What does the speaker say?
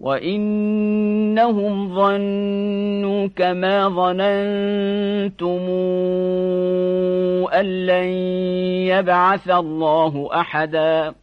وإنهم ظنوا كما ظننتم أن لن يبعث الله أحداً